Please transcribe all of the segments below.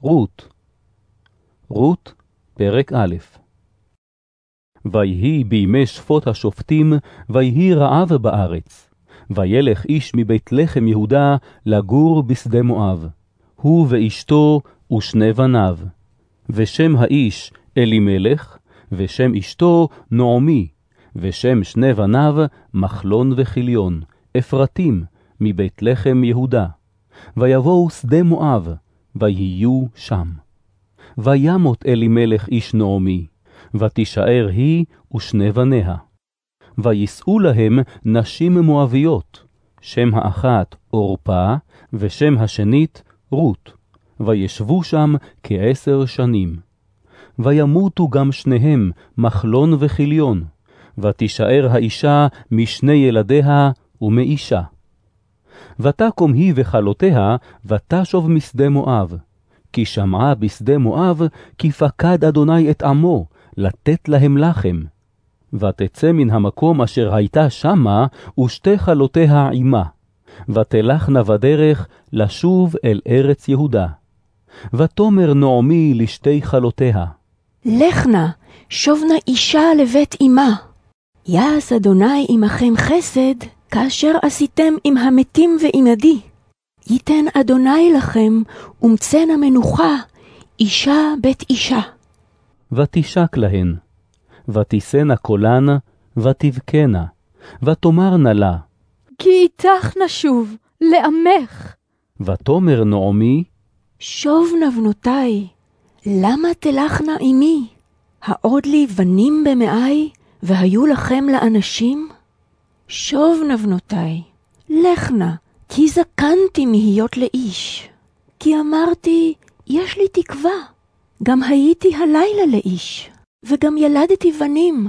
רות רות, פרק א' ויהי בימי שפוט השופטים, ויהי רעב בארץ. וילך איש מבית לחם יהודה לגור בשדה מואב, הוא ואשתו ושני בניו. ושם האיש אלימלך, ושם אשתו נעמי, ושם שני בניו מחלון וכיליון, אפרתים, מבית לחם יהודה. ויבואו שדה מואב, ויהיו שם. וימות אלימלך איש נעמי, ותישאר היא ושני בניה. ויישאו להם נשים מואביות, שם האחת עורפה, ושם השנית רות, וישבו שם כעשר שנים. וימותו גם שניהם מחלון וכיליון, ותישאר האישה משני ילדיה ומאישה. ותקום היא וכלותיה, ותשוב משדה מואב. כי שמעה בשדה מואב, כי פקד אדוני את עמו, לתת להם לחם. ותצא מן המקום אשר הייתה שמה, ושתי כלותיה עמה. ותלכנה בדרך לשוב אל ארץ יהודה. ותאמר נעמי לשתי כלותיה. לך נא, שוב נא אישה לבית אמה. יעש אדוני עמכם חסד, כאשר עשיתם עם המתים ועמדי. ייתן אדוני לכם, ומצאנה מנוחה, אישה בית אישה. ותשק להן, ותישאנה קולן, ותבכנה, ותאמרנה לה. כי איתך נשוב, לעמך. ותאמר נעמי, שוב נא בנותי, למה תלכנה עמי? העוד לי בנים במאי, והיו לכם לאנשים? שוב נא בנותי, לך נא, כי זקנתי מהיות לאיש. כי אמרתי, יש לי תקווה. גם הייתי הלילה לאיש, וגם ילדתי בנים.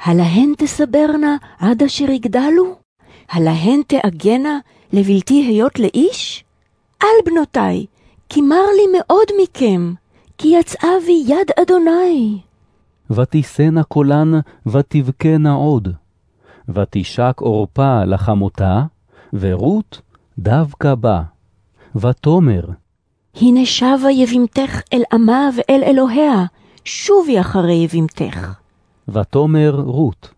הלהן תסברנה עד אשר יגדלו? הלהן תעגנה לבלתי היות לאיש? אל בנותי, כי מר לי מאוד מכם, כי יצאה בי יד אדוני. ותישאנה קולן, ותבכנה עוד. ותשק עורפה לחמותה, ורות דווקא בה. ותאמר, הנה שבה יבימתך אל עמה ואל אלוהיה, שובי אחרי יבימתך. ותאמר רות,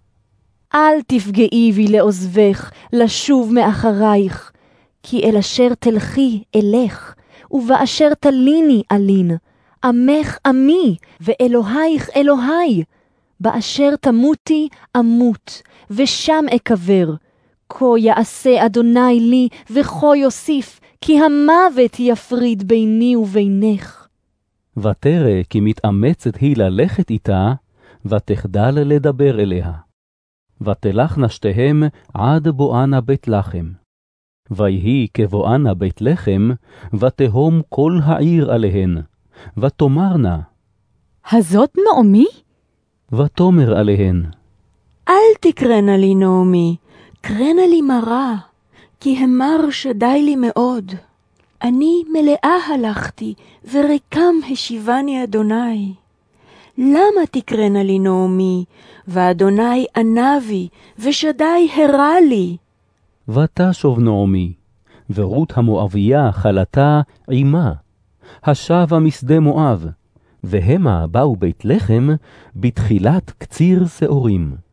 אל תפגעי בי לעוזבך, לשוב מאחרייך, כי אל אשר תלכי אלך, ובאשר תליני אלין, עמך עמי, ואלוהיך אלוהי. באשר תמותי אמות, ושם אקבר. כה יעשה אדוני לי, וכה יוסיף, כי המוות יפריד ביני ובינך. ותרא כי מתאמצת היא ללכת איתה, ותחדל לדבר אליה. ותלכנה שתיהם עד בואנה בית לחם. ויהי כבואנה בית לחם, ותהום כל העיר עליהן, ותאמרנה, הזאת נעמי? ותאמר עליהן, אל תקרנה לי נעמי, קרנה לי מרה, כי המר שדי לי מאוד. אני מלאה הלכתי, וריקם השיבני אדוני. למה תקרנה לי נעמי, ואדוני ענה בי, ושדי הרע לי? ותשוב נעמי, ורות המואביה חלתה עמה, השבה משדה מואב, והמה באו בית לחם בתחילת קציר שעורים.